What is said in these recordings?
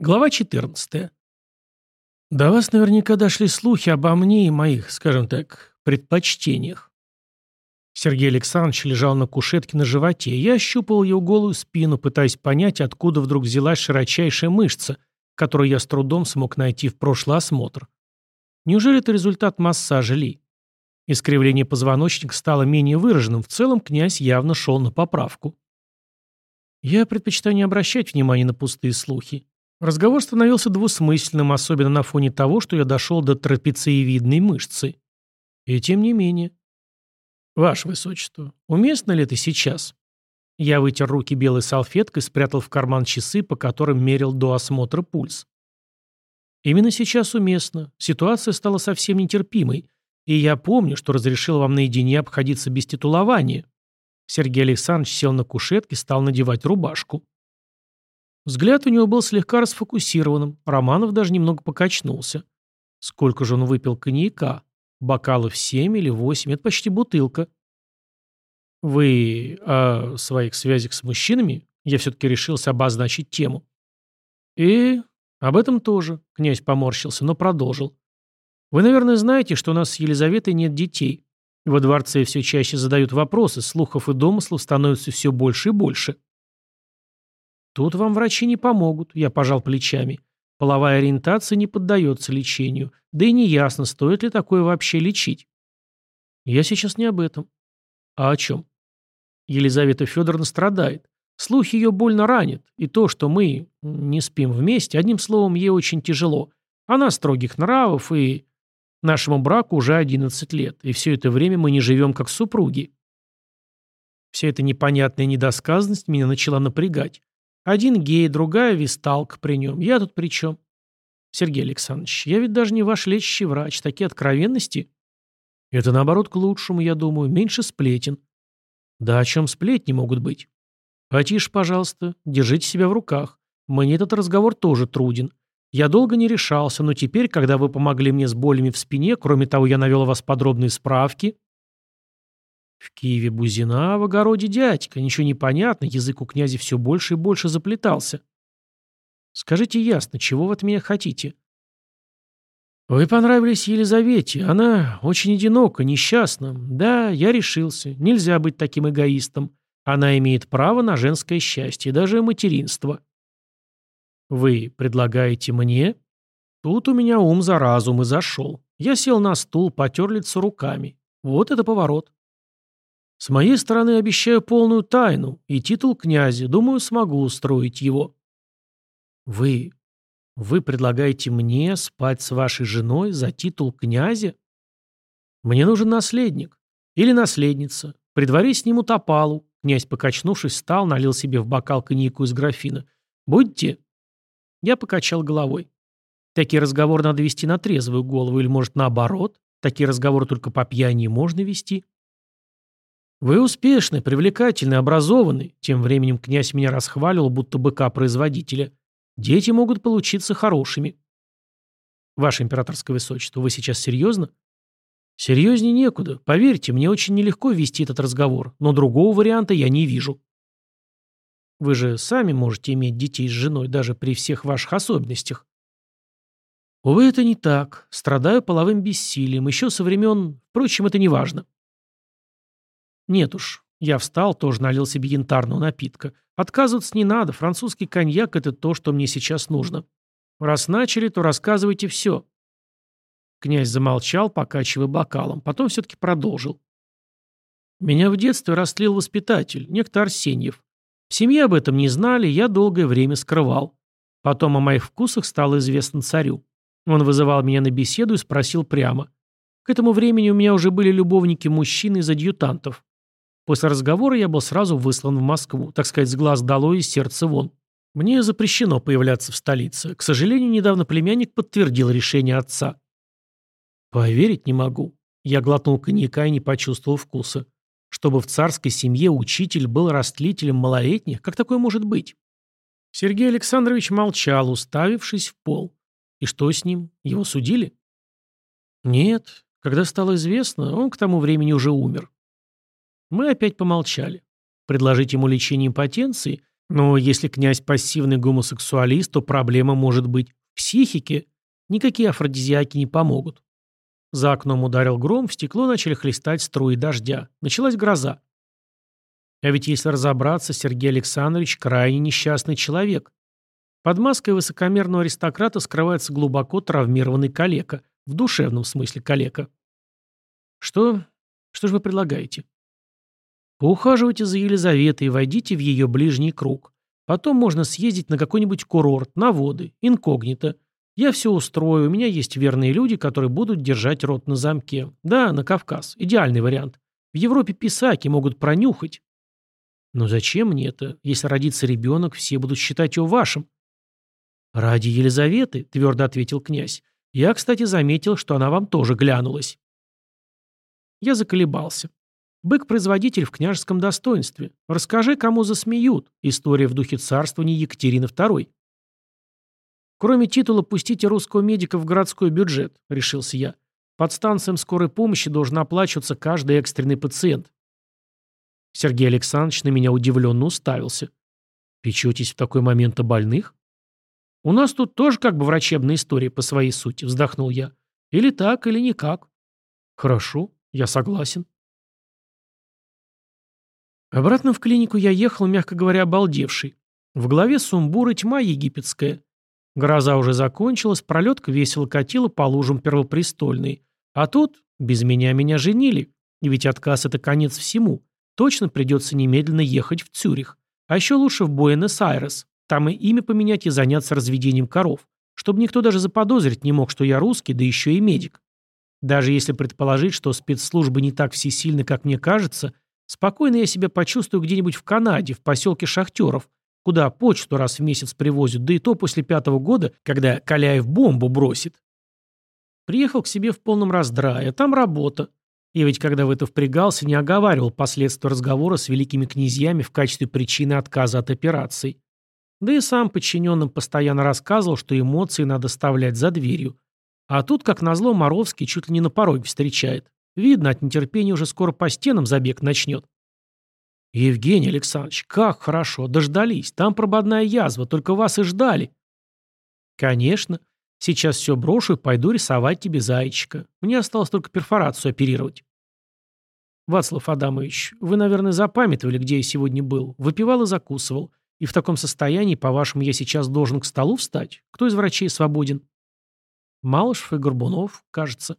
Глава 14. До вас наверняка дошли слухи обо мне и моих, скажем так, предпочтениях. Сергей Александрович лежал на кушетке на животе. Я ощупал его голую спину, пытаясь понять, откуда вдруг взялась широчайшая мышца, которую я с трудом смог найти в прошлый осмотр. Неужели это результат массажа Ли? Искривление позвоночника стало менее выраженным. В целом князь явно шел на поправку. Я предпочитаю не обращать внимания на пустые слухи. Разговор становился двусмысленным, особенно на фоне того, что я дошел до трапециевидной мышцы. И тем не менее. Ваше Высочество, уместно ли это сейчас? Я вытер руки белой салфеткой, спрятал в карман часы, по которым мерил до осмотра пульс. Именно сейчас уместно. Ситуация стала совсем нетерпимой. И я помню, что разрешил вам наедине обходиться без титулования. Сергей Александрович сел на кушетке, стал надевать рубашку. Взгляд у него был слегка расфокусированным. Романов даже немного покачнулся. Сколько же он выпил коньяка? Бокалов семь или восемь? Это почти бутылка. Вы о своих связях с мужчинами? Я все-таки решился обозначить тему. И об этом тоже, князь поморщился, но продолжил. Вы, наверное, знаете, что у нас с Елизаветой нет детей. Во дворце все чаще задают вопросы, слухов и домыслов становится все больше и больше. Тут вам врачи не помогут, я пожал плечами. Половая ориентация не поддается лечению, да и неясно, стоит ли такое вообще лечить. Я сейчас не об этом. А о чем? Елизавета Федоровна страдает. Слухи ее больно ранят, и то, что мы не спим вместе, одним словом, ей очень тяжело. Она строгих нравов, и нашему браку уже 11 лет, и все это время мы не живем как супруги. Вся эта непонятная недосказанность меня начала напрягать. Один гей, другая висталка при нем. Я тут при чем? Сергей Александрович, я ведь даже не ваш лечащий врач. Такие откровенности? Это наоборот к лучшему, я думаю. Меньше сплетен. Да о чем сплетни могут быть? Потише, пожалуйста. Держите себя в руках. Мне этот разговор тоже труден. Я долго не решался, но теперь, когда вы помогли мне с болями в спине, кроме того, я навел о вас подробные справки, в Киеве Бузина, в огороде дядька. Ничего не понятно, язык у князя все больше и больше заплетался. Скажите ясно, чего вы от меня хотите? Вы понравились Елизавете. Она очень одинока, несчастна. Да, я решился. Нельзя быть таким эгоистом. Она имеет право на женское счастье, даже материнство. Вы предлагаете мне? Тут у меня ум за разум и зашел. Я сел на стул, потер лицо руками. Вот это поворот. С моей стороны обещаю полную тайну и титул князя. Думаю, смогу устроить его. Вы... Вы предлагаете мне спать с вашей женой за титул князя? Мне нужен наследник. Или наследница. При дворе сниму топалу. Князь, покачнувшись, встал, налил себе в бокал коньяку из графина. Будьте? Я покачал головой. Такие разговоры надо вести на трезвую голову, или, может, наоборот. Такие разговоры только по пьяни можно вести. «Вы успешный, привлекательный, образованный», тем временем князь меня расхваливал, будто быка-производителя. «Дети могут получиться хорошими». «Ваше императорское высочество, вы сейчас серьезно?» «Серьезнее некуда. Поверьте, мне очень нелегко вести этот разговор, но другого варианта я не вижу». «Вы же сами можете иметь детей с женой, даже при всех ваших особенностях». «Увы, это не так. Страдаю половым бессилием, еще со времен... Впрочем, это не важно». Нет уж. Я встал, тоже налил себе янтарного напитка. Отказываться не надо, французский коньяк – это то, что мне сейчас нужно. Раз начали, то рассказывайте все. Князь замолчал, покачивая бокалом, потом все-таки продолжил. Меня в детстве растлил воспитатель, некто Арсеньев. В семье об этом не знали, я долгое время скрывал. Потом о моих вкусах стало известно царю. Он вызывал меня на беседу и спросил прямо. К этому времени у меня уже были любовники-мужчины из адъютантов. После разговора я был сразу выслан в Москву, так сказать, с глаз долой и сердца вон. Мне запрещено появляться в столице. К сожалению, недавно племянник подтвердил решение отца. Поверить не могу. Я глотнул коньяка и не почувствовал вкуса. Чтобы в царской семье учитель был растлителем малолетних, как такое может быть? Сергей Александрович молчал, уставившись в пол. И что с ним? Его судили? Нет. Когда стало известно, он к тому времени уже умер. Мы опять помолчали. Предложить ему лечение импотенции? Но если князь пассивный гомосексуалист, то проблема может быть в психике. Никакие афродизиаки не помогут. За окном ударил гром, в стекло начали хлестать струи дождя. Началась гроза. А ведь если разобраться, Сергей Александрович крайне несчастный человек. Под маской высокомерного аристократа скрывается глубоко травмированный калека, в душевном смысле калека. Что? Что же вы предлагаете? Поухаживайте за Елизаветой и войдите в ее ближний круг. Потом можно съездить на какой-нибудь курорт, на воды, инкогнито. Я все устрою, у меня есть верные люди, которые будут держать рот на замке. Да, на Кавказ. Идеальный вариант. В Европе писаки могут пронюхать. Но зачем мне это? Если родится ребенок, все будут считать его вашим. Ради Елизаветы, твердо ответил князь. Я, кстати, заметил, что она вам тоже глянулась. Я заколебался. Бык-производитель в княжеском достоинстве. Расскажи, кому засмеют. История в духе царствования Екатерины II. Кроме титула «Пустите русского медика в городской бюджет», — решился я. Под станциям скорой помощи должен оплачиваться каждый экстренный пациент. Сергей Александрович на меня удивленно уставился. «Печетесь в такой момент о больных?» «У нас тут тоже как бы врачебная история по своей сути», — вздохнул я. «Или так, или никак». «Хорошо, я согласен». Обратно в клинику я ехал, мягко говоря, обалдевший. В голове сумбур и тьма египетская. Гроза уже закончилась, пролетка весело катила по лужам первопрестольной. А тут без меня меня женили. И ведь отказ — это конец всему. Точно придется немедленно ехать в Цюрих. А еще лучше в Буэнос-Айрес. Там и имя поменять и заняться разведением коров. Чтобы никто даже заподозрить не мог, что я русский, да еще и медик. Даже если предположить, что спецслужбы не так всесильны, как мне кажется — Спокойно я себя почувствую где-нибудь в Канаде, в поселке шахтеров, куда почту раз в месяц привозят, да и то после пятого года, когда Каляев бомбу бросит. Приехал к себе в полном раздрае, там работа. И ведь когда в это впрягался, не оговаривал последствия разговора с великими князьями в качестве причины отказа от операций. Да и сам подчиненным постоянно рассказывал, что эмоции надо оставлять за дверью. А тут, как назло, Моровский чуть ли не на пороге встречает. Видно, от нетерпения уже скоро по стенам забег начнет. Евгений Александрович, как хорошо, дождались. Там прободная язва, только вас и ждали. Конечно. Сейчас все брошу и пойду рисовать тебе зайчика. Мне осталось только перфорацию оперировать. Вацлав Адамович, вы, наверное, запамятовали, где я сегодня был. Выпивал и закусывал. И в таком состоянии, по-вашему, я сейчас должен к столу встать? Кто из врачей свободен? Малышев и Горбунов, кажется.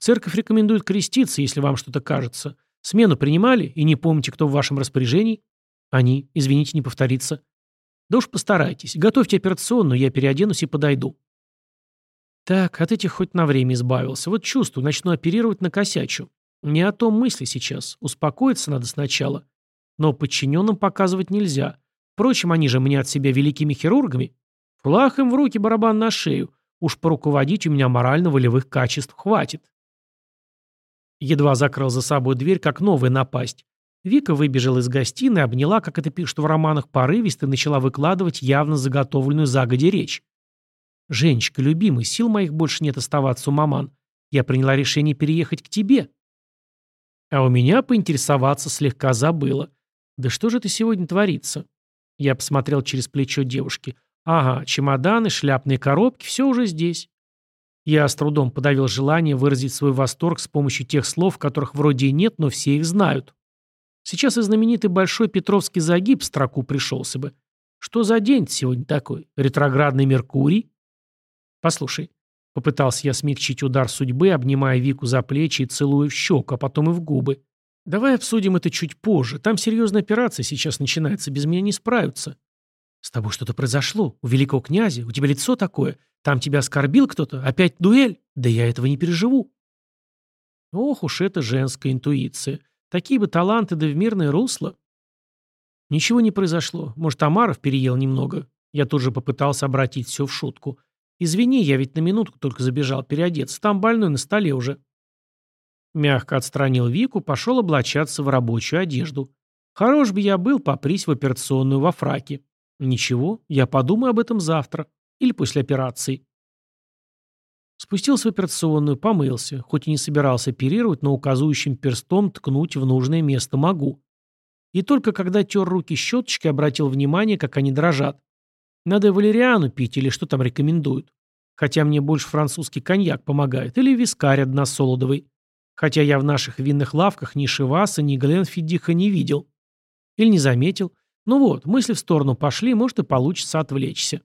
Церковь рекомендует креститься, если вам что-то кажется. Смену принимали и не помните, кто в вашем распоряжении? Они, извините, не повторится. Да уж постарайтесь. Готовьте операционную, я переоденусь и подойду. Так, от этих хоть на время избавился. Вот чувствую, начну оперировать на косячу. Не о том мысли сейчас. Успокоиться надо сначала. Но подчиненным показывать нельзя. Впрочем, они же мне от себя великими хирургами. Флаг им в руки, барабан на шею. Уж поруководить у меня морально-волевых качеств хватит. Едва закрыл за собой дверь, как новая напасть. Вика выбежала из гостиной, обняла, как это пишут в романах, порывисто и начала выкладывать явно заготовленную загоди речь. «Женечка, любимый, сил моих больше нет оставаться у маман. Я приняла решение переехать к тебе». А у меня поинтересоваться слегка забыла. «Да что же это сегодня творится?» Я посмотрел через плечо девушки. «Ага, чемоданы, шляпные коробки, все уже здесь. Я с трудом подавил желание выразить свой восторг с помощью тех слов, которых вроде и нет, но все их знают. Сейчас и знаменитый большой Петровский загиб строку пришелся бы. Что за день сегодня такой? Ретроградный Меркурий? Послушай, попытался я смягчить удар судьбы, обнимая Вику за плечи и целуя в щеку, а потом и в губы. Давай обсудим это чуть позже. Там серьезная операция сейчас начинается, без меня не справятся. С тобой что-то произошло? У великого князя? У тебя лицо такое? Там тебя оскорбил кто-то? Опять дуэль? Да я этого не переживу. Ох уж это женская интуиция. Такие бы таланты да в мирное русло. Ничего не произошло. Может, Амаров переел немного. Я тут же попытался обратить все в шутку. Извини, я ведь на минутку только забежал переодеться. Там больной на столе уже. Мягко отстранил Вику, пошел облачаться в рабочую одежду. Хорош бы я был, попрись в операционную во фраке. Ничего, я подумаю об этом завтра. Или после операции. Спустился в операционную, помылся. Хоть и не собирался оперировать, но указующим перстом ткнуть в нужное место могу. И только когда тер руки щеточкой, обратил внимание, как они дрожат. Надо валериану пить или что там рекомендуют. Хотя мне больше французский коньяк помогает. Или вискарь односолодовый. Хотя я в наших винных лавках ни Шиваса, ни Гленфиддиха не видел. Или не заметил. Ну вот, мысли в сторону пошли, может и получится отвлечься.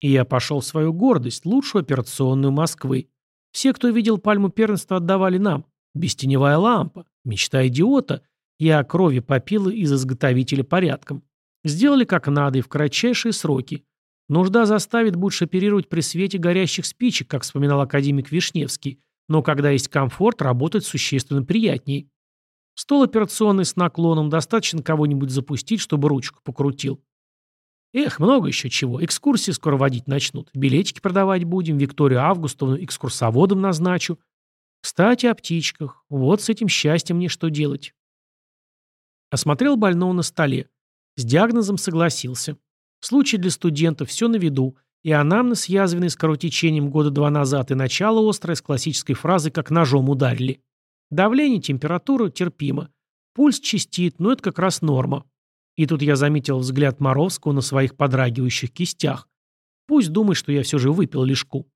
И я пошел в свою гордость, лучшую операционную Москвы. Все, кто видел пальму первенства, отдавали нам. Бестеневая лампа. Мечта идиота. Я крови попил из изготовителя порядком. Сделали как надо и в кратчайшие сроки. Нужда заставит больше оперировать при свете горящих спичек, как вспоминал академик Вишневский, но когда есть комфорт, работать существенно приятнее. Стол операционный с наклоном, достаточно кого-нибудь запустить, чтобы ручку покрутил. Эх, много еще чего. Экскурсии скоро водить начнут. Билетики продавать будем, Викторию Августовну экскурсоводом назначу. Кстати, о птичках. Вот с этим счастьем мне что делать. Осмотрел больного на столе. С диагнозом согласился. Случай для студентов, все на виду. И анамнез, язвенный с кровотечением года два назад, и начало острое с классической фразы «как ножом ударили». Давление, температура терпимо. Пульс чистит, но это как раз норма. И тут я заметил взгляд Моровского на своих подрагивающих кистях. Пусть думает, что я все же выпил лишку.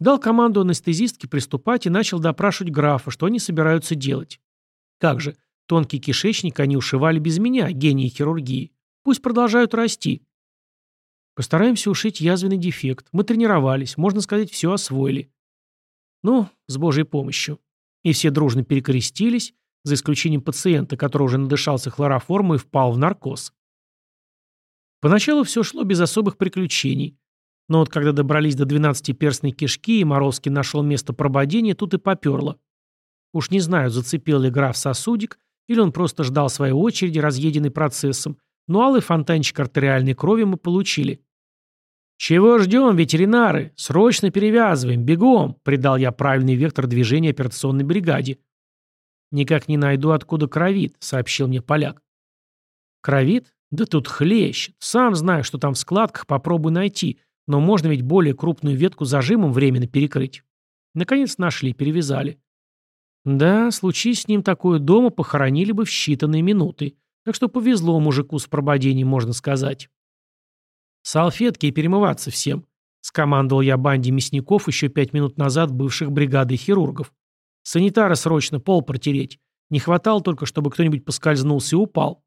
Дал команду анестезистке приступать и начал допрашивать графа, что они собираются делать. Как же, тонкий кишечник они ушивали без меня, гении хирургии. Пусть продолжают расти. Постараемся ушить язвенный дефект. Мы тренировались, можно сказать, все освоили. Ну, с Божьей помощью. И все дружно перекрестились, за исключением пациента, который уже надышался хлороформом и впал в наркоз. Поначалу все шло без особых приключений. Но вот когда добрались до двенадцатиперстной кишки и Моровский нашел место прободения, тут и поперло. Уж не знаю, зацепил ли граф сосудик, или он просто ждал своей очереди, разъеденный процессом, но алый фонтанчик артериальной крови мы получили. «Чего ждем, ветеринары? Срочно перевязываем, бегом!» — придал я правильный вектор движения операционной бригаде. «Никак не найду, откуда кровит», — сообщил мне поляк. «Кровит? Да тут хлещет. Сам знаю, что там в складках, попробуй найти. Но можно ведь более крупную ветку зажимом временно перекрыть». Наконец нашли, перевязали. Да, случись с ним такое дома, похоронили бы в считанные минуты. Так что повезло мужику с прободением, можно сказать. «Салфетки и перемываться всем», — скомандовал я банде мясников еще пять минут назад бывших бригадой хирургов. «Санитара срочно пол протереть. Не хватало только, чтобы кто-нибудь поскользнулся и упал».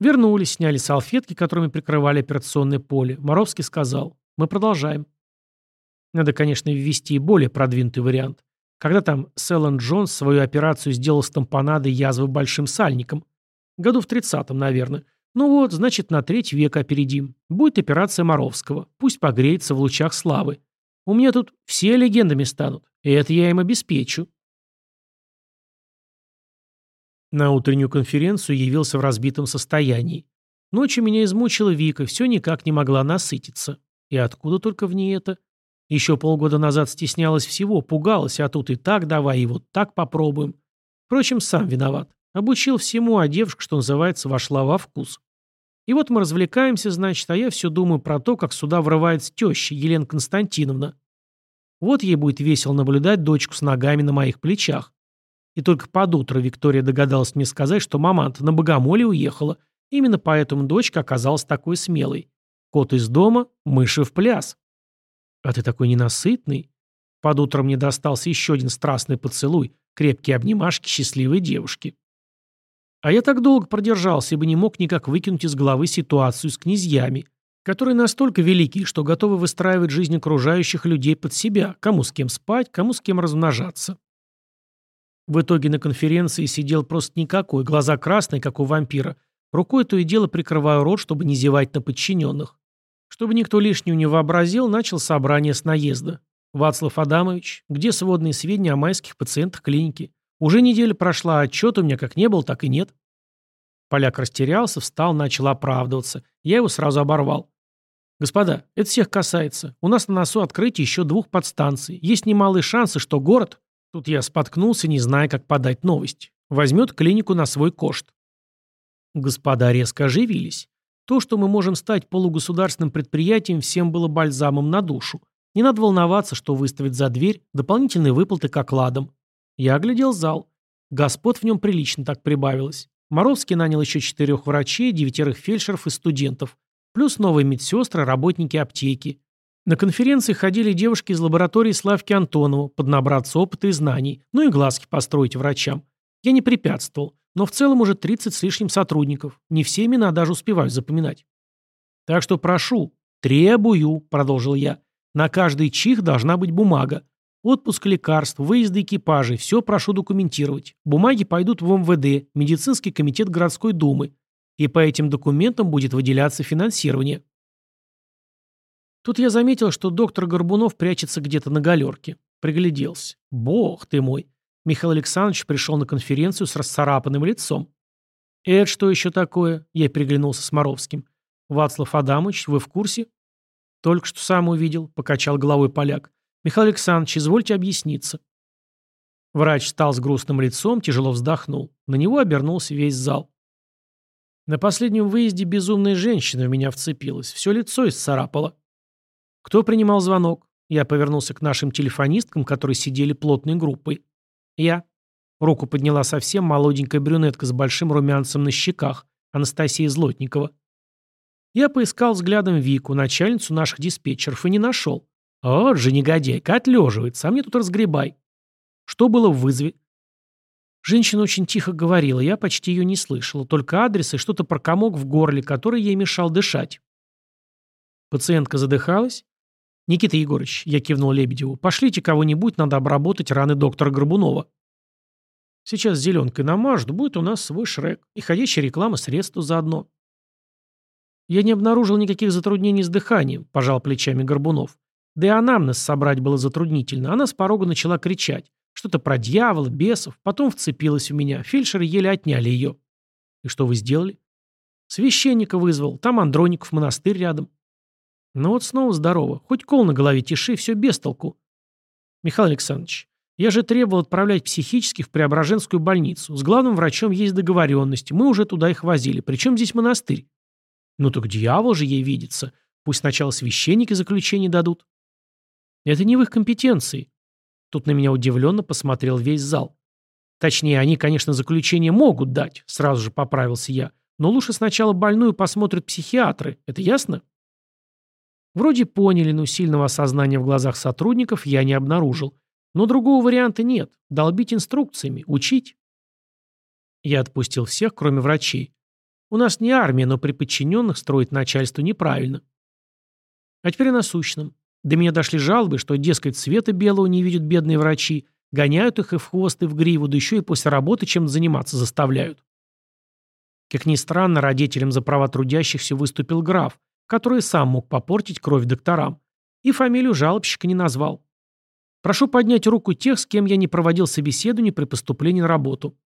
Вернулись, сняли салфетки, которыми прикрывали операционное поле. Моровский сказал, «Мы продолжаем». Надо, конечно, ввести более продвинутый вариант. Когда там Селлен Джонс свою операцию сделал с тампонадой язвы большим сальником? Году в тридцатом, наверное. Ну вот, значит, на треть века опередим. Будет операция Моровского. Пусть погреется в лучах славы. У меня тут все легендами станут. И это я им обеспечу. На утреннюю конференцию явился в разбитом состоянии. Ночью меня измучила Вика, все никак не могла насытиться. И откуда только в ней это? Еще полгода назад стеснялась всего, пугалась, а тут и так давай, и вот так попробуем. Впрочем, сам виноват. Обучил всему, а девушка, что называется, вошла во вкус. И вот мы развлекаемся, значит, а я все думаю про то, как сюда врывается теща Елена Константиновна. Вот ей будет весело наблюдать дочку с ногами на моих плечах. И только под утро Виктория догадалась мне сказать, что мама-то на богомоле уехала. Именно поэтому дочка оказалась такой смелой. Кот из дома, мыши в пляс. А ты такой ненасытный. Под утро мне достался еще один страстный поцелуй, крепкие обнимашки счастливой девушки. А я так долго продержался, ибо не мог никак выкинуть из головы ситуацию с князьями, которые настолько велики, что готовы выстраивать жизнь окружающих людей под себя, кому с кем спать, кому с кем размножаться. В итоге на конференции сидел просто никакой, глаза красные, как у вампира. Рукой то и дело прикрываю рот, чтобы не зевать на подчиненных. Чтобы никто лишнего не вообразил, начал собрание с наезда. «Вацлав Адамович, где сводные сведения о майских пациентах клиники? Уже неделя прошла, а у меня как не был, так и нет. Поляк растерялся, встал, начал оправдываться. Я его сразу оборвал. Господа, это всех касается. У нас на носу открытие еще двух подстанций. Есть немалые шансы, что город... Тут я споткнулся, не зная, как подать новость. Возьмет клинику на свой кошт. Господа резко оживились. То, что мы можем стать полугосударственным предприятием, всем было бальзамом на душу. Не надо волноваться, что выставят за дверь дополнительные выплаты к окладам. Я оглядел зал. Господ в нем прилично так прибавилось. Моровский нанял еще четырех врачей, девятерых фельдшеров и студентов, плюс новые медсестры, работники аптеки. На конференции ходили девушки из лаборатории Славки Антонова, поднабраться опыта и знаний, ну и глазки построить врачам. Я не препятствовал, но в целом уже 30 с лишним сотрудников. Не все имена даже успеваю запоминать. Так что прошу, требую, продолжил я, на каждый чих должна быть бумага. Отпуск лекарств, выезды экипажей, все прошу документировать. Бумаги пойдут в МВД, медицинский комитет городской думы. И по этим документам будет выделяться финансирование. Тут я заметил, что доктор Горбунов прячется где-то на галерке. Пригляделся. Бог ты мой. Михаил Александрович пришел на конференцию с расцарапанным лицом. «Это что еще такое?» Я приглянулся с Моровским. «Вацлав Адамович, вы в курсе?» «Только что сам увидел», — покачал головой поляк. «Михаил Александрович, извольте объясниться». Врач встал с грустным лицом, тяжело вздохнул. На него обернулся весь зал. На последнем выезде безумная женщина в меня вцепилась, все лицо исцарапало. Кто принимал звонок? Я повернулся к нашим телефонисткам, которые сидели плотной группой. Я. Руку подняла совсем молоденькая брюнетка с большим румянцем на щеках, Анастасия Злотникова. Я поискал взглядом Вику, начальницу наших диспетчеров, и не нашел. Вот же негодяйка, отлеживается, а мне тут разгребай. Что было в вызове? Женщина очень тихо говорила, я почти ее не слышала, только адрес и что-то про комок в горле, который ей мешал дышать. Пациентка задыхалась? «Никита Егорович», — я кивнул Лебедеву, — «пошлите кого-нибудь, надо обработать раны доктора Горбунова». Сейчас зеленкой намажут, будет у нас свой шрек. И ходящая реклама средства заодно. Я не обнаружил никаких затруднений с дыханием, пожал плечами Горбунов. Да и анамнез собрать было затруднительно. Она с порога начала кричать. Что-то про дьявола, бесов. Потом вцепилась в меня. Фельдшеры еле отняли ее. И что вы сделали? Священника вызвал. Там Андроников монастырь рядом. Ну вот снова здорово. Хоть кол на голове тиши, все без толку. Михаил Александрович, я же требовал отправлять психических в Преображенскую больницу. С главным врачом есть договоренность. Мы уже туда их возили. Причем здесь монастырь? Ну так дьявол же ей видится. Пусть сначала священники заключение дадут. Это не в их компетенции. Тут на меня удивленно посмотрел весь зал. Точнее, они, конечно, заключение могут дать, сразу же поправился я. Но лучше сначала больную посмотрят психиатры. Это ясно? Вроде поняли, но сильного осознания в глазах сотрудников я не обнаружил. Но другого варианта нет. Долбить инструкциями, учить. Я отпустил всех, кроме врачей. У нас не армия, но при подчиненных строить начальство неправильно. А теперь о насущном. До меня дошли жалобы, что, дескать, цвета белого не видят бедные врачи, гоняют их и в хвост, и в гриву, да еще и после работы чем заниматься заставляют. Как ни странно, родителям за права трудящихся выступил граф, который сам мог попортить кровь докторам, и фамилию жалобщика не назвал. Прошу поднять руку тех, с кем я не проводил собеседование при поступлении на работу.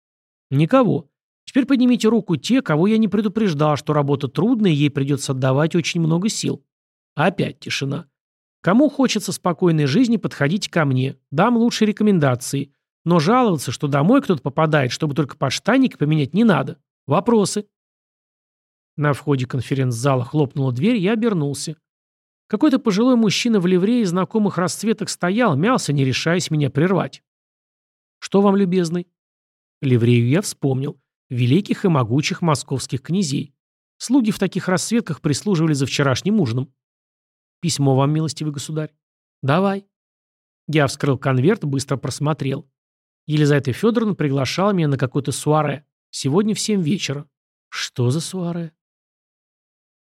Никого. Теперь поднимите руку те, кого я не предупреждал, что работа трудная, и ей придется отдавать очень много сил. Опять тишина. Кому хочется спокойной жизни, подходите ко мне. Дам лучшие рекомендации. Но жаловаться, что домой кто-то попадает, чтобы только подштанники поменять, не надо. Вопросы? На входе конференц-зала хлопнула дверь, я обернулся. Какой-то пожилой мужчина в ливрее знакомых расцветок стоял, мялся, не решаясь меня прервать. «Что вам, любезный?» Ливрею я вспомнил. Великих и могучих московских князей. Слуги в таких расцветках прислуживали за вчерашним ужином. «Письмо вам, милостивый государь?» «Давай». Я вскрыл конверт, быстро просмотрел. Елизавета Федоровна приглашала меня на какое-то суаре. Сегодня в семь вечера. Что за суаре?